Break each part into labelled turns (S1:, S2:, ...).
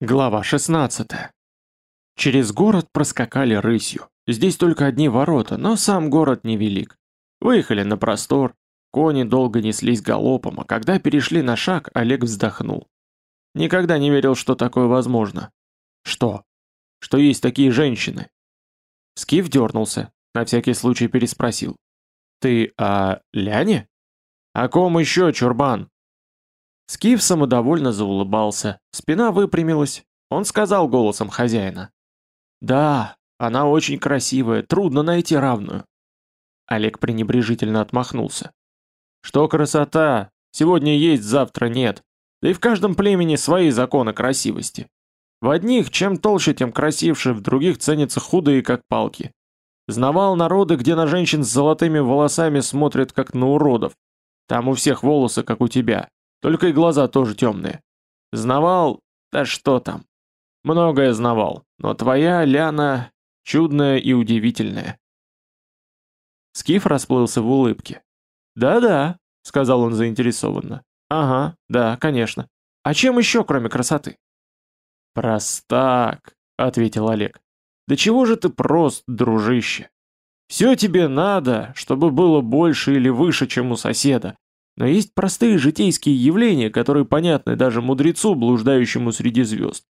S1: Глава 16. Через город проскакали рысью. Здесь только одни ворота, но сам город невелик. Выехали на простор, кони долго неслись галопом, а когда перешли на шаг, Олег вздохнул. Никогда не верил, что такое возможно. Что? Что есть такие женщины? Скиф дернулся, на всякий случай переспросил. Ты о Ляне? О ком еще, чурбан? Скиф самодовольно заулыбался, спина выпрямилась. Он сказал голосом хозяина. «Да, она очень красивая, трудно найти равную». Олег пренебрежительно отмахнулся. «Что красота? Сегодня есть, завтра нет. Да и в каждом племени свои законы красивости. В одних чем толще, тем красивше, в других ценятся худые, как палки. Знавал народы, где на женщин с золотыми волосами смотрят, как на уродов. Там у всех волосы, как у тебя. Только и глаза тоже темные. Знавал, да что там. Многое знавал, но твоя, Ляна, чудная и удивительная. Скиф расплылся в улыбке. «Да-да», — сказал он заинтересованно. «Ага, да, конечно. А чем еще, кроме красоты?» «Простак», — ответил Олег. «Да чего же ты прост, дружище? Все тебе надо, чтобы было больше или выше, чем у соседа, но есть простые житейские явления, которые понятны даже мудрецу, блуждающему среди звезд.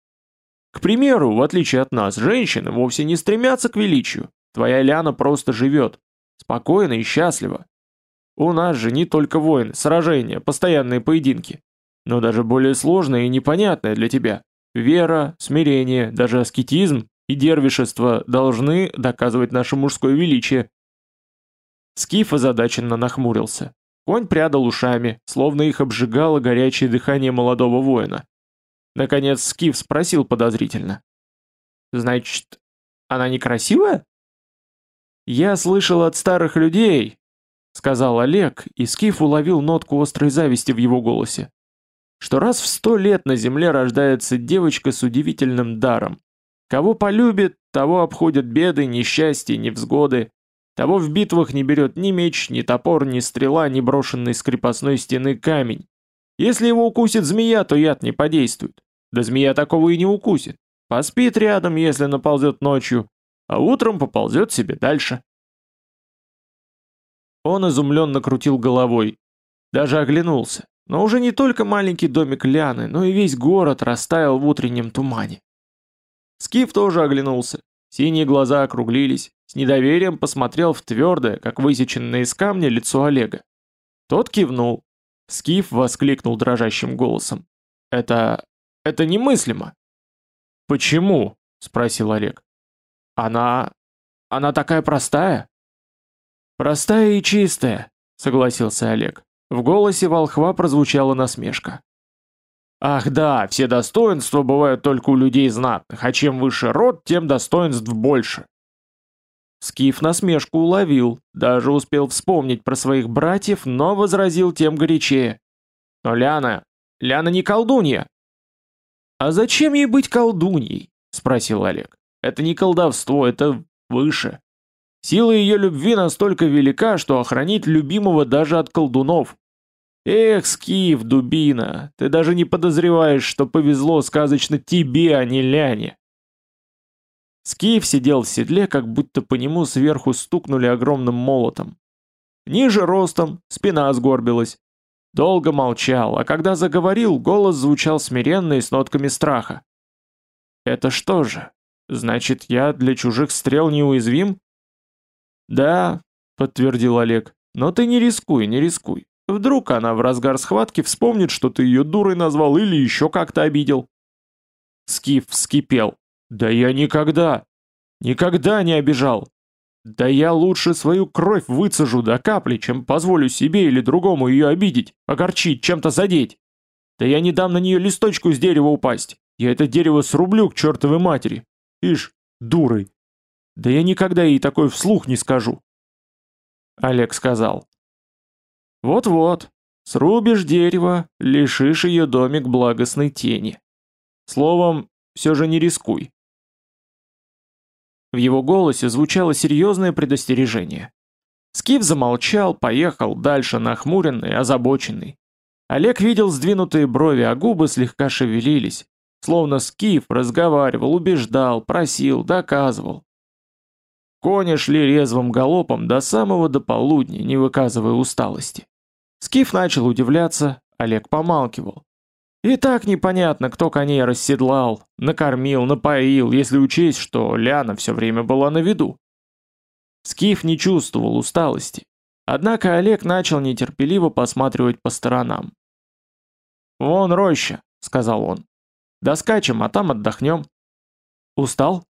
S1: К примеру, в отличие от нас, женщины вовсе не стремятся к величию. Твоя Ляна просто живет. Спокойно и счастливо. У нас же не только войны, сражения, постоянные поединки. Но даже более сложное и непонятное для тебя. Вера, смирение, даже аскетизм и дервишество должны доказывать наше мужское величие. Скиф озадаченно нахмурился. Конь прядал ушами, словно их обжигало горячее дыхание молодого воина. Наконец Скиф спросил подозрительно. «Значит, она некрасивая?» «Я слышал от старых людей», — сказал Олег, и Скиф уловил нотку острой зависти в его голосе, «что раз в сто лет на земле рождается девочка с удивительным даром. Кого полюбит, того обходят беды, несчастья, невзгоды, того в битвах не берет ни меч, ни топор, ни стрела, ни брошенный с крепостной стены камень. Если его укусит змея, то яд не подействует. Да змея такого и не укусит. Поспит рядом, если наползет ночью, а утром поползет себе дальше. Он изумленно крутил головой. Даже оглянулся. Но уже не только маленький домик Ляны, но и весь город растаял в утреннем тумане. Скиф тоже оглянулся. Синие глаза округлились, с недоверием посмотрел в твердое, как высеченное из камня, лицо Олега. Тот кивнул. Скиф воскликнул дрожащим голосом. «Это... это немыслимо!» «Почему?» — спросил Олег. «Она... она такая простая?» «Простая и чистая», — согласился Олег. В голосе волхва прозвучала насмешка. Ах да, все достоинства бывают только у людей знатных, а чем выше род, тем достоинств больше. Скиф насмешку уловил, даже успел вспомнить про своих братьев, но возразил тем горячее. Но Ляна, Ляна не колдунья. А зачем ей быть колдуньей? Спросил Олег. Это не колдовство, это выше. Сила ее любви настолько велика, что охранит любимого даже от колдунов. Эх, Скиф, дубина, ты даже не подозреваешь, что повезло сказочно тебе, а не Ляне. Скиф сидел в седле, как будто по нему сверху стукнули огромным молотом. Ниже ростом, спина сгорбилась. Долго молчал, а когда заговорил, голос звучал смиренно и с нотками страха. «Это что же? Значит, я для чужих стрел неуязвим?» «Да», — подтвердил Олег, — «но ты не рискуй, не рискуй. Вдруг она в разгар схватки вспомнит, что ты ее дурой назвал или еще как-то обидел. Скиф вскипел. Да я никогда, никогда не обижал. Да я лучше свою кровь выцежу до капли, чем позволю себе или другому ее обидеть, огорчить, чем-то задеть. Да я не дам на нее листочку с дерева упасть. Я это дерево срублю к чертовой матери. Ишь, дурой. Да я никогда ей такой вслух не скажу. Олег сказал. Вот-вот, срубишь дерево, лишишь ее домик благостной тени. Словом, все же не рискуй. В его голосе звучало серьезное предостережение. Скиф замолчал, поехал дальше нахмуренный, озабоченный. Олег видел сдвинутые брови, а губы слегка шевелились. словно Скиф разговаривал, убеждал, просил, доказывал. Кони шли резвым галопом до самого до полудня, не выказывая усталости. Скиф начал удивляться, Олег помалкивал. И так непонятно, кто коней расседлал, накормил, напоил, если учесть, что Ляна все время была на виду. Скиф не чувствовал усталости. Однако Олег начал нетерпеливо посматривать по сторонам. «Вон роща», — сказал он. «Доскачем, а там отдохнем». «Устал?»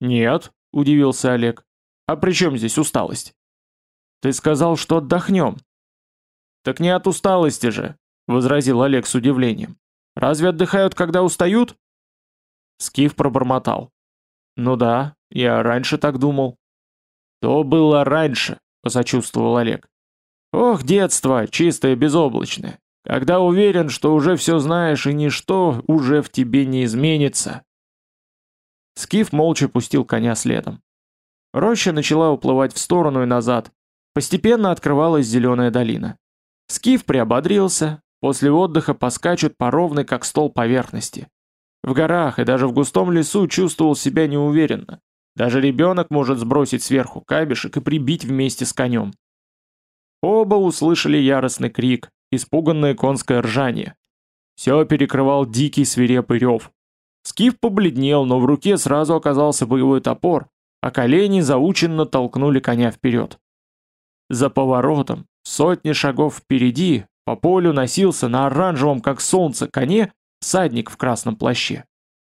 S1: «Нет», — удивился Олег. «А при чем здесь усталость?» «Ты сказал, что отдохнем». «Так не от усталости же», — возразил Олег с удивлением. «Разве отдыхают, когда устают?» Скиф пробормотал. «Ну да, я раньше так думал». «То было раньше», — посочувствовал Олег. «Ох, детство, чистое, безоблачное, когда уверен, что уже все знаешь и ничто уже в тебе не изменится». Скиф молча пустил коня следом. Роща начала уплывать в сторону и назад. Постепенно открывалась зеленая долина. Скиф приободрился, после отдыха поскачут по ровной как стол поверхности. В горах и даже в густом лесу чувствовал себя неуверенно. Даже ребенок может сбросить сверху камешек и прибить вместе с конем. Оба услышали яростный крик, испуганное конское ржание. Все перекрывал дикий свирепый рев. Скиф побледнел, но в руке сразу оказался боевой топор, а колени заученно толкнули коня вперед. За поворотом, сотни шагов впереди, по полю носился на оранжевом, как солнце, коне всадник в красном плаще.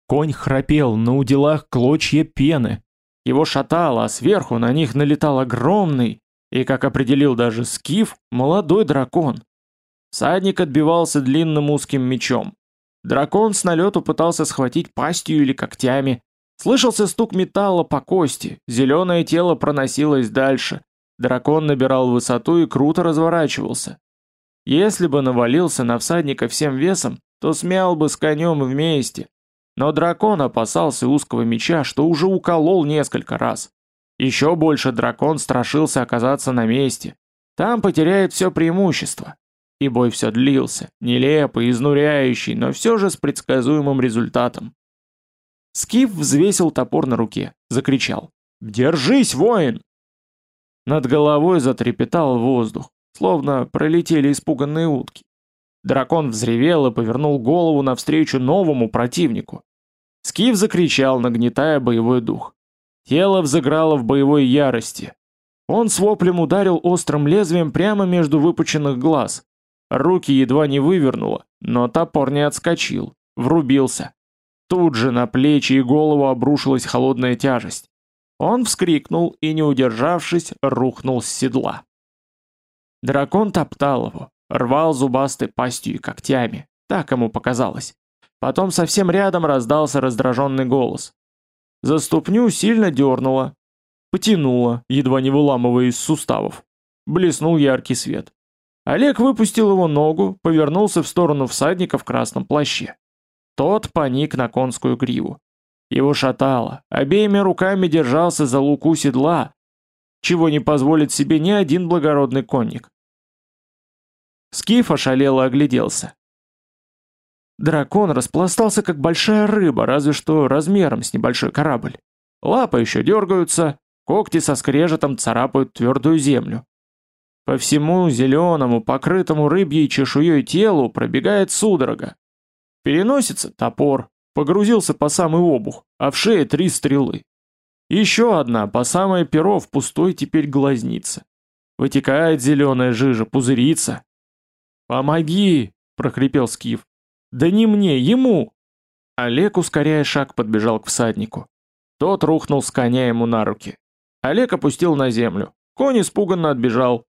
S1: Конь храпел, на уделах клочья пены. Его шатало, а сверху на них налетал огромный, и, как определил даже Скиф, молодой дракон. Всадник отбивался длинным узким мечом. Дракон с налету пытался схватить пастью или когтями, Слышался стук металла по кости, зеленое тело проносилось дальше. Дракон набирал высоту и круто разворачивался. Если бы навалился на всадника всем весом, то смял бы с конем вместе. Но дракон опасался узкого меча, что уже уколол несколько раз. Еще больше дракон страшился оказаться на месте. Там потеряет все преимущество. И бой все длился, нелепый, изнуряющий, но все же с предсказуемым результатом. Скиф взвесил топор на руке, закричал. «Держись, воин!» Над головой затрепетал воздух, словно пролетели испуганные утки. Дракон взревел и повернул голову навстречу новому противнику. Скиф закричал, нагнетая боевой дух. Тело взыграло в боевой ярости. Он с воплем ударил острым лезвием прямо между выпученных глаз. Руки едва не вывернуло, но топор не отскочил, врубился. Тут же на плечи и голову обрушилась холодная тяжесть. Он вскрикнул и, не удержавшись, рухнул с седла. Дракон топтал его, рвал зубастой пастью и когтями. Так ему показалось. Потом совсем рядом раздался раздраженный голос. За ступню сильно дернуло, потянуло, едва не выламывая из суставов. Блеснул яркий свет. Олег выпустил его ногу, повернулся в сторону всадника в красном плаще. Тот поник на конскую гриву. Его шатало, обеими руками держался за луку седла, чего не позволит себе ни один благородный конник. Скиф ошалело огляделся. Дракон распластался, как большая рыба, разве что размером с небольшой корабль. Лапы еще дергаются, когти со скрежетом царапают твердую землю. По всему зеленому, покрытому рыбьей чешуей телу пробегает судорога, Переносится топор, погрузился по самый обух, а в шее три стрелы. Еще одна по самое перо в пустой теперь глазнице. Вытекает зеленая жижа, пузырится. «Помоги!» — прохрипел Скиф. «Да не мне, ему!» Олег, ускоряя шаг, подбежал к всаднику. Тот рухнул с коня ему на руки. Олег опустил на землю. Конь испуганно отбежал.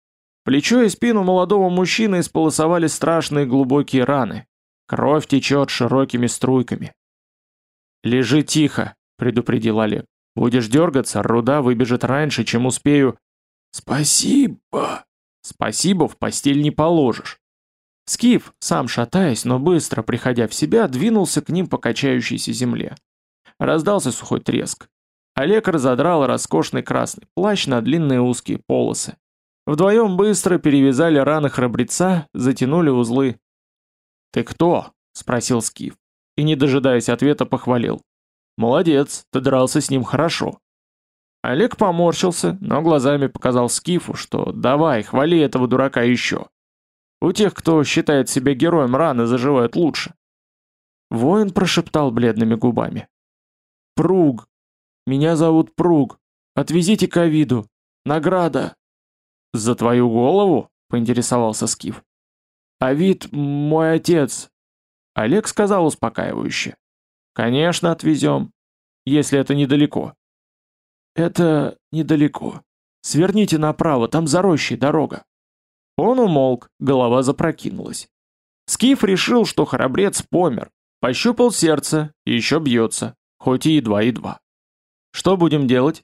S1: Плечо и спину молодого мужчины исполосовали страшные глубокие раны. Кровь течет широкими струйками. «Лежи тихо», — предупредил Олег. «Будешь дергаться, руда выбежит раньше, чем успею...» «Спасибо!» «Спасибо в постель не положишь». Скиф, сам шатаясь, но быстро приходя в себя, двинулся к ним по качающейся земле. Раздался сухой треск. Олег разодрал роскошный красный плащ на длинные узкие полосы. Вдвоем быстро перевязали раны храбреца, затянули узлы. «Ты кто?» — спросил Скиф. и, не дожидаясь ответа, похвалил. «Молодец, ты дрался с ним хорошо». Олег поморщился, но глазами показал Скифу, что «давай, хвали этого дурака еще». У тех, кто считает себя героем, раны заживают лучше. Воин прошептал бледными губами. «Пруг! Меня зовут Пруг! Отвезите к Авиду! Награда!» «За твою голову?» — поинтересовался Скиф. «Авид — мой отец!» Олег сказал успокаивающе. «Конечно, отвезем, если это недалеко». «Это недалеко. Сверните направо, там за рощей дорога». Он умолк, голова запрокинулась. Скиф решил, что храбрец помер, пощупал сердце еще бьется, хоть и едва-едва. «Что будем делать?»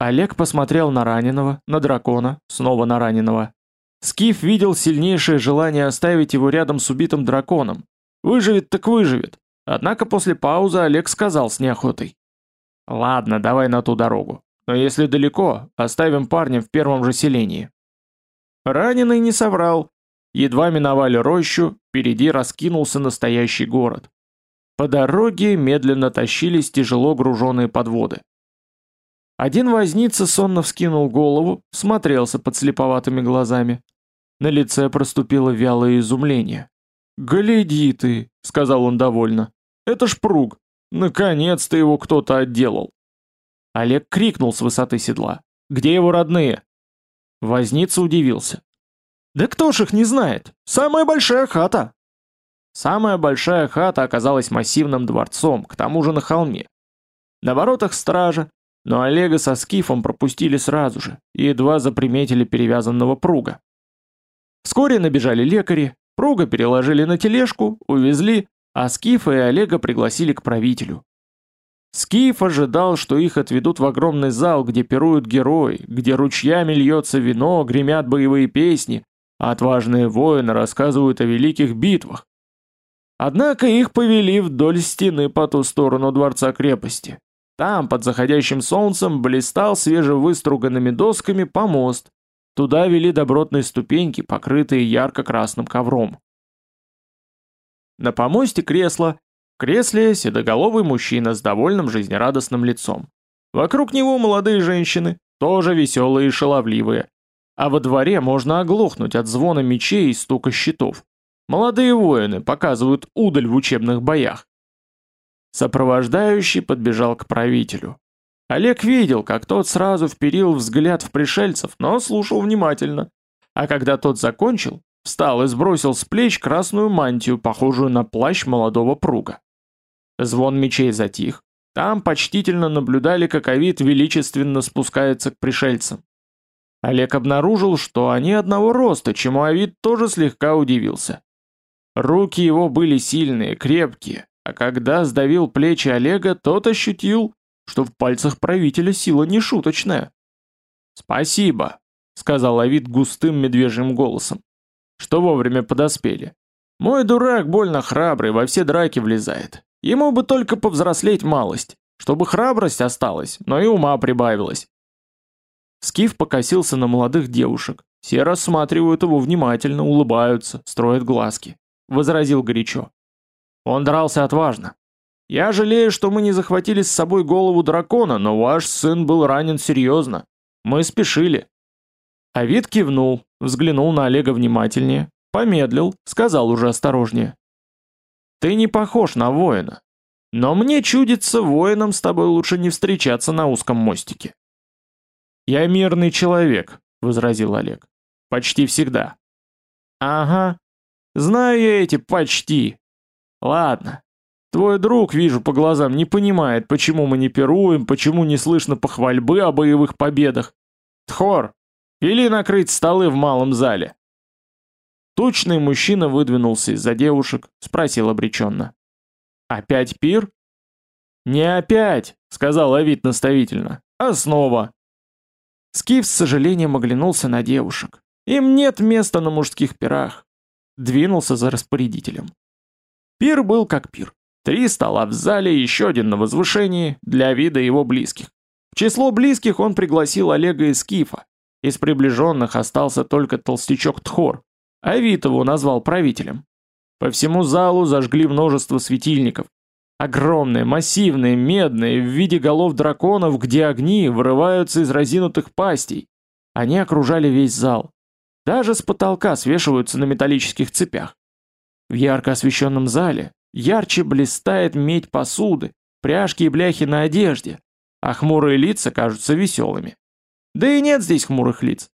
S1: Олег посмотрел на раненого, на дракона, снова на раненого. Скиф видел сильнейшее желание оставить его рядом с убитым драконом. Выживет так выживет. Однако после паузы Олег сказал с неохотой. «Ладно, давай на ту дорогу. Но если далеко, оставим парня в первом же селении». Раненый не соврал. Едва миновали рощу, впереди раскинулся настоящий город. По дороге медленно тащились тяжело груженные подводы. Один возница сонно вскинул голову, смотрелся под слеповатыми глазами. На лице проступило вялое изумление. «Гляди ты», — сказал он довольно. «Это ж пруг. Наконец-то его кто-то отделал». Олег крикнул с высоты седла. «Где его родные?» Возница удивился. «Да кто ж их не знает? Самая большая хата!» Самая большая хата оказалась массивным дворцом, к тому же на холме. На воротах стража, но Олега со Скифом пропустили сразу же и едва заприметили перевязанного пруга. Вскоре набежали лекари, пруга переложили на тележку, увезли, а Скифа и Олега пригласили к правителю. Скиф ожидал, что их отведут в огромный зал, где пируют герои, где ручьями льется вино, гремят боевые песни, а отважные воины рассказывают о великих битвах. Однако их повели вдоль стены по ту сторону дворца крепости. Там, под заходящим солнцем, блистал свежевыструганными досками помост. Туда вели добротные ступеньки, покрытые ярко-красным ковром. На помосте кресло. В кресле седоголовый мужчина с довольным жизнерадостным лицом. Вокруг него молодые женщины, тоже веселые и шаловливые. А во дворе можно оглохнуть от звона мечей и стука щитов. Молодые воины показывают удаль в учебных боях. Сопровождающий подбежал к правителю. Олег видел, как тот сразу вперил взгляд в пришельцев, но слушал внимательно. А когда тот закончил, встал и сбросил с плеч красную мантию, похожую на плащ молодого пруга. Звон мечей затих. Там почтительно наблюдали, как Авид величественно спускается к пришельцам. Олег обнаружил, что они одного роста, чему Авид тоже слегка удивился. Руки его были сильные, крепкие, а когда сдавил плечи Олега, тот ощутил, что в пальцах правителя сила нешуточная. «Спасибо», — сказал Авид густым медвежьим голосом, — «что вовремя подоспели. Мой дурак больно храбрый, во все драки влезает. Ему бы только повзрослеть малость, чтобы храбрость осталась, но и ума прибавилось». Скиф покосился на молодых девушек. Все рассматривают его внимательно, улыбаются, строят глазки. Возразил горячо. Он дрался отважно. Я жалею, что мы не захватили с собой голову дракона, но ваш сын был ранен серьезно. Мы спешили. Авид кивнул, взглянул на Олега внимательнее, помедлил, сказал уже осторожнее. Ты не похож на воина. Но мне чудится, воинам с тобой лучше не встречаться на узком мостике. Я мирный человек, возразил Олег. Почти всегда. Ага. Знаю я эти почти, Ладно. Твой друг, вижу по глазам, не понимает, почему мы не пируем, почему не слышно похвальбы о боевых победах. Тхор, вели накрыть столы в малом зале. Тучный мужчина выдвинулся из-за девушек, спросил обреченно. «Опять пир?» «Не опять», — сказал Авид наставительно, — «а снова». Скиф с сожалением оглянулся на девушек. Им нет места на мужских пирах. Двинулся за распорядителем. Пир был как пир. Три стола в зале, еще один на возвышении, для вида его близких. В число близких он пригласил Олега из Скифа. Из приближенных остался только толстячок Тхор, а его назвал правителем. По всему залу зажгли множество светильников. Огромные, массивные, медные, в виде голов драконов, где огни вырываются из разинутых пастей. Они окружали весь зал. Даже с потолка свешиваются на металлических цепях. В ярко освещенном зале ярче блистает медь посуды, пряжки и бляхи на одежде, а хмурые лица кажутся веселыми. Да и нет здесь хмурых лиц.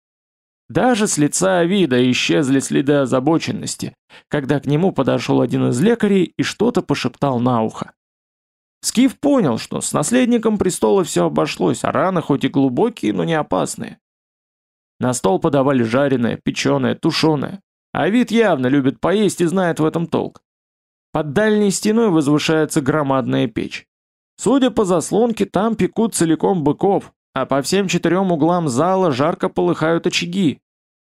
S1: Даже с лица Авида исчезли следы озабоченности, когда к нему подошел один из лекарей и что-то пошептал на ухо. Скиф понял, что с наследником престола все обошлось, а раны хоть и глубокие, но не опасные. На стол подавали жареное, печеное, тушеное. А вид явно любит поесть и знает в этом толк. Под дальней стеной возвышается громадная печь. Судя по заслонке, там пекут целиком быков, а по всем четырем углам зала жарко полыхают очаги.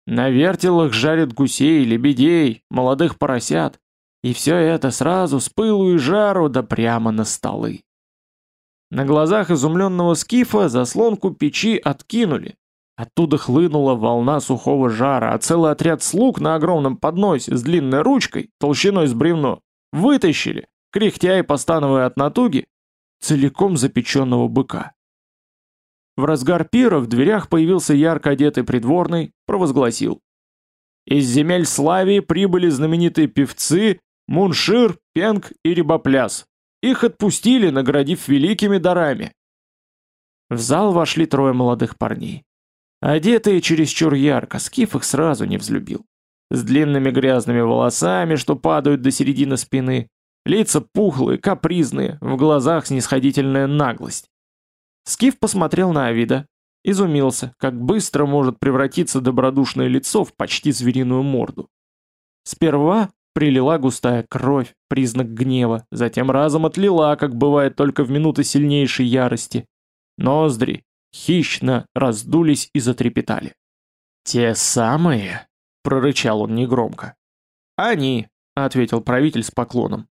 S1: На вертелах жарят гусей, лебедей, молодых поросят. И все это сразу с пылу и жару да прямо на столы. На глазах изумленного скифа заслонку печи откинули. Оттуда хлынула волна сухого жара, а целый отряд слуг на огромном подносе с длинной ручкой, толщиной с бревно, вытащили, кряхтя и постановая от натуги, целиком запеченного быка. В разгар пира в дверях появился ярко одетый придворный, провозгласил. Из земель Славии прибыли знаменитые певцы Муншир, Пенг и Рибопляс. Их отпустили, наградив великими дарами. В зал вошли трое молодых парней. Одетые чересчур ярко, Скиф их сразу не взлюбил. С длинными грязными волосами, что падают до середины спины, лица пухлые, капризные, в глазах снисходительная наглость. Скиф посмотрел на Авида, изумился, как быстро может превратиться добродушное лицо в почти звериную морду. Сперва прилила густая кровь, признак гнева, затем разом отлила, как бывает только в минуты сильнейшей ярости. Ноздри хищно раздулись и затрепетали. «Те самые?» — прорычал он негромко. «Они», — ответил правитель с поклоном.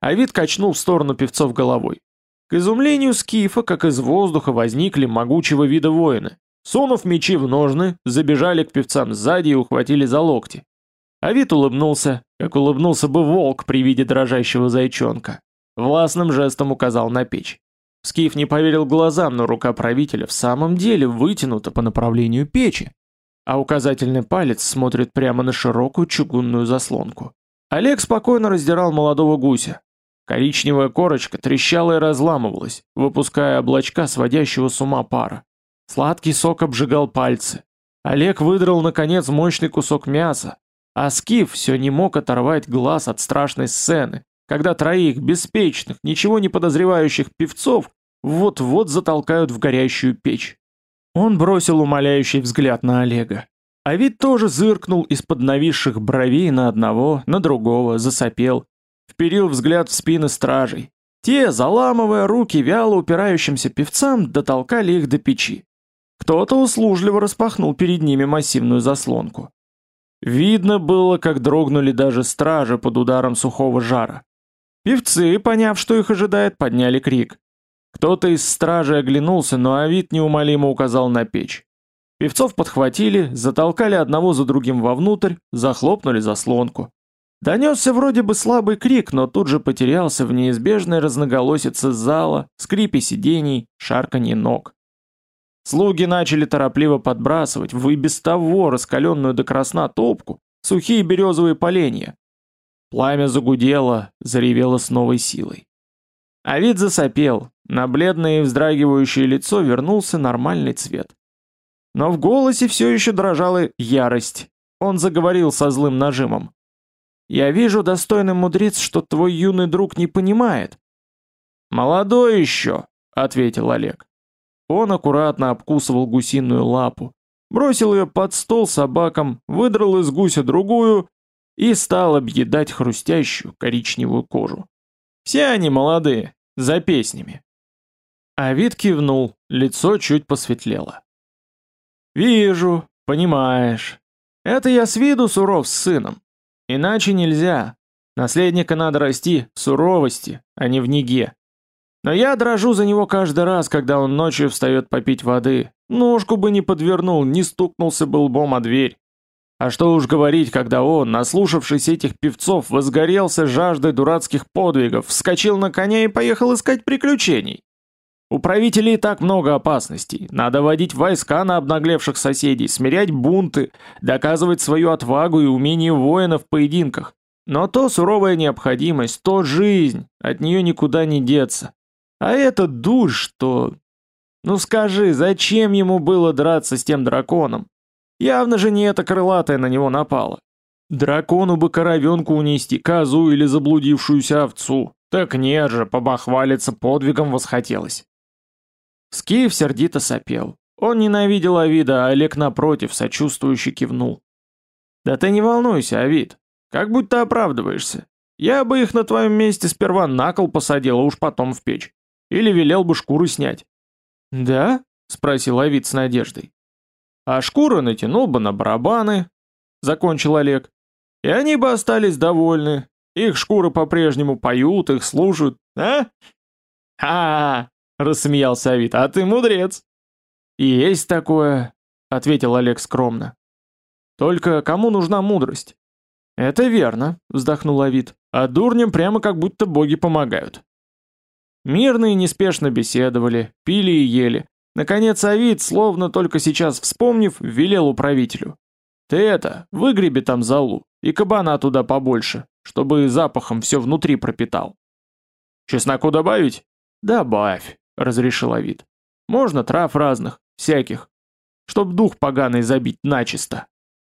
S1: Авид качнул в сторону певцов головой. К изумлению Скифа, как из воздуха, возникли могучего вида воины. Сунув мечи в ножны, забежали к певцам сзади и ухватили за локти. Авид улыбнулся, как улыбнулся бы волк при виде дрожащего зайчонка. Властным жестом указал на печь. Скиф не поверил глазам, но рука правителя в самом деле вытянута по направлению печи, а указательный палец смотрит прямо на широкую чугунную заслонку. Олег спокойно раздирал молодого гуся, Коричневая корочка трещала и разламывалась, выпуская облачка сводящего с ума пара. Сладкий сок обжигал пальцы. Олег выдрал, наконец, мощный кусок мяса, а Скиф все не мог оторвать глаз от страшной сцены, когда троих беспечных, ничего не подозревающих певцов вот-вот затолкают в горящую печь. Он бросил умоляющий взгляд на Олега. А вид тоже зыркнул из-под нависших бровей на одного, на другого, засопел, вперил взгляд в спины стражей. Те, заламывая руки вяло упирающимся певцам, дотолкали их до печи. Кто-то услужливо распахнул перед ними массивную заслонку. Видно было, как дрогнули даже стражи под ударом сухого жара. Певцы, поняв, что их ожидает, подняли крик. Кто-то из стражей оглянулся, но Авид неумолимо указал на печь. Певцов подхватили, затолкали одного за другим вовнутрь, захлопнули заслонку. Донесся вроде бы слабый крик, но тут же потерялся в неизбежной разноголосице зала, скрипе сидений, шарканье ног. Слуги начали торопливо подбрасывать в и без того раскаленную до красна топку сухие березовые поленья. Пламя загудело, заревело с новой силой. А вид засопел, на бледное и вздрагивающее лицо вернулся нормальный цвет. Но в голосе все еще дрожала ярость. Он заговорил со злым нажимом. Я вижу, достойный мудрец, что твой юный друг не понимает. Молодой еще, ответил Олег. Он аккуратно обкусывал гусиную лапу, бросил ее под стол собакам, выдрал из гуся другую и стал объедать хрустящую коричневую кожу. Все они молодые, за песнями. А вид кивнул, лицо чуть посветлело. «Вижу, понимаешь. Это я с виду суров с сыном. Иначе нельзя. Наследника надо расти в суровости, а не в неге. Но я дрожу за него каждый раз, когда он ночью встает попить воды. Ножку бы не подвернул, не стукнулся бы лбом о дверь. А что уж говорить, когда он, наслушавшись этих певцов, возгорелся жаждой дурацких подвигов, вскочил на коня и поехал искать приключений. У правителей так много опасностей. Надо водить войска на обнаглевших соседей, смирять бунты, доказывать свою отвагу и умение воина в поединках. Но то суровая необходимость, то жизнь, от нее никуда не деться. А этот душ, что... Ну скажи, зачем ему было драться с тем драконом? Явно же не эта крылатая на него напала. Дракону бы коровенку унести, козу или заблудившуюся овцу. Так нет же, побахвалиться подвигом восхотелось. Скиф сердито сопел. Он ненавидел Авида, а Олег напротив, сочувствующе кивнул. «Да ты не волнуйся, Авид. Как будто оправдываешься. Я бы их на твоем месте сперва на кол посадил, а уж потом в печь. Или велел бы шкуры снять». «Да?» — спросил Авид с надеждой. «А шкуры натянул бы на барабаны», — закончил Олег. «И они бы остались довольны. Их шкуры по-прежнему поют, их служат, а?» «Ха-ха!» — рассмеялся Авид. «А ты мудрец!» «Есть такое», — ответил Олег скромно. «Только кому нужна мудрость?» «Это верно», — вздохнул Авид. «А дурням прямо как будто боги помогают». Мирно и неспешно беседовали, пили и ели. Наконец Авид, словно только сейчас вспомнив, велел управителю. «Ты это, выгреби там залу, и кабана туда побольше, чтобы запахом все внутри пропитал». «Чесноку добавить?» «Добавь», — разрешил Авид. «Можно трав разных, всяких, чтоб дух поганый забить начисто».